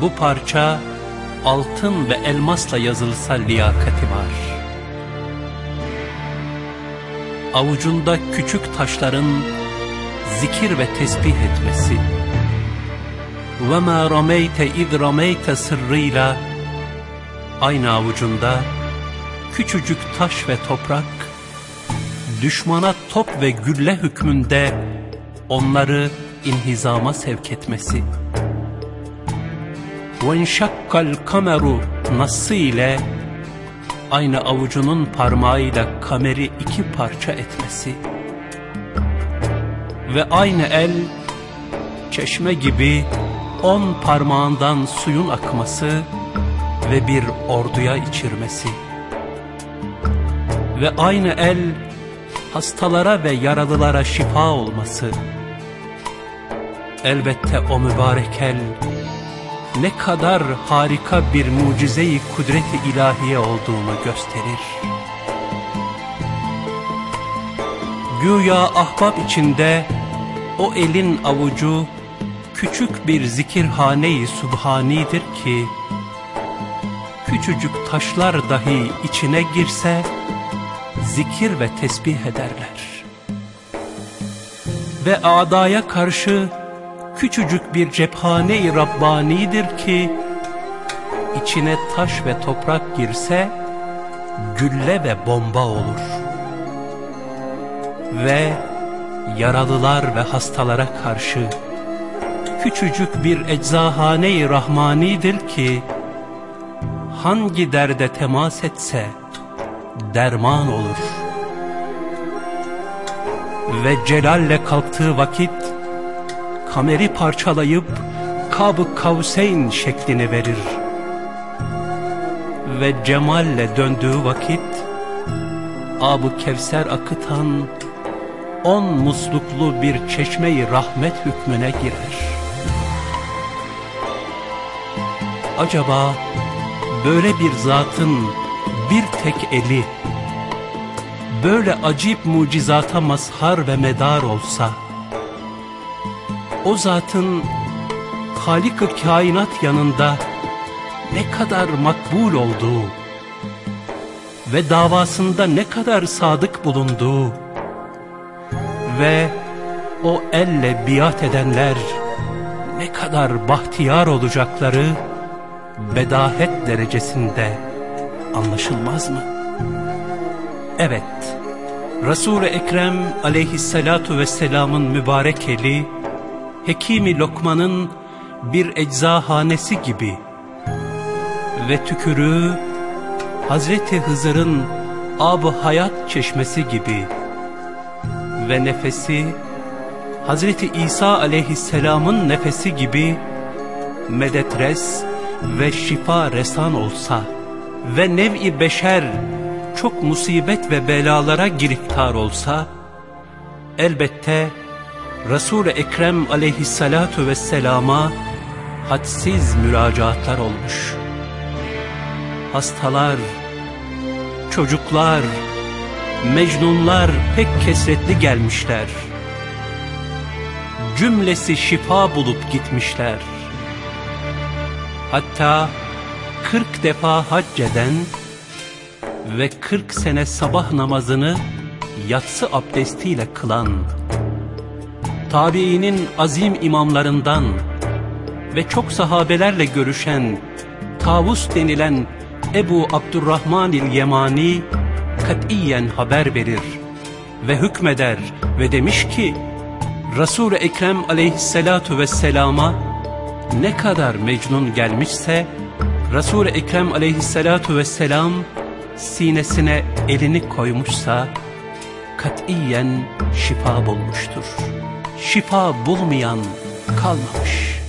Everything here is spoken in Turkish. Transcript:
bu parça altın ve elmasla yazılsa liyakati var. Avucunda küçük taşların zikir ve tesbih etmesi وَمَا رَمَيْتَ اِذْ رَمَيْتَ sırrıyla aynı avucunda küçücük taş ve toprak düşmana top ve gülle hükmünde onları inhizama sevk etmesi. وَاِنْشَقَّ الْقَمَرُ Nassı ile aynı avucunun parmağıyla kameri iki parça etmesi. Ve aynı el çeşme gibi on parmağından suyun akması ve bir orduya içirmesi. Ve aynı el hastalara ve yaralılara şifa olması. Elbette o mübarek el ne kadar harika bir mucizeyi kudreti ilahiye olduğunu gösterir. Güya ahbap içinde o elin avucu küçük bir zikirhane-i subhanidir ki, küçücük taşlar dahi içine girse, zikir ve tesbih ederler. Ve adaya karşı küçücük bir cephane-i Rabbani'dir ki, içine taş ve toprak girse, gülle ve bomba olur. Ve yaralılar ve hastalara karşı, küçücük bir eczahane-i rahmanidir ki, hangi derde temas etse, derman olur. Ve celalle kalktığı vakit, kameri parçalayıp, Kab-ı Kavseyn şeklini verir. Ve cemalle döndüğü vakit, Ab-ı Kevser akıtan, on musluklu bir çeşmeyi rahmet hükmüne girer. acaba böyle bir zatın bir tek eli böyle acip mucizata mazhar ve medar olsa o zatın Halik-ı kainat yanında ne kadar makbul olduğu ve davasında ne kadar sadık bulunduğu ve o elle biat edenler ne kadar bahtiyar olacakları bedahet derecesinde anlaşılmaz mı? Evet, Resul-i Ekrem aleyhissalatu vesselamın mübarek eli, Hekimi Lokman'ın bir eczahanesi gibi ve tükürüğü Hazreti Hızır'ın ab hayat çeşmesi gibi ve nefesi Hazreti İsa aleyhisselamın nefesi gibi medetres ve şifa resan olsa ve nev'i beşer çok musibet ve belalara giriftar olsa, elbette Resul-i Ekrem aleyhissalatu vesselama hadsiz müracaatlar olmuş. Hastalar, çocuklar, mecnunlar pek kesretli gelmişler. Cümlesi şifa bulup gitmişler.'' Hatta kırk defa hac eden ve kırk sene sabah namazını yatsı abdestiyle kılan, tabiinin azim imamlarından ve çok sahabelerle görüşen Tavus denilen Ebu Abdurrahman il Yemani katiyen haber verir ve hükmeder ve demiş ki Resul-i Ekrem aleyhissalatu vesselama ne kadar mecnun gelmişse Resul-i Ekrem aleyhissalatu vesselam sinesine elini koymuşsa katiyen şifa bulmuştur. Şifa bulmayan kalmamış.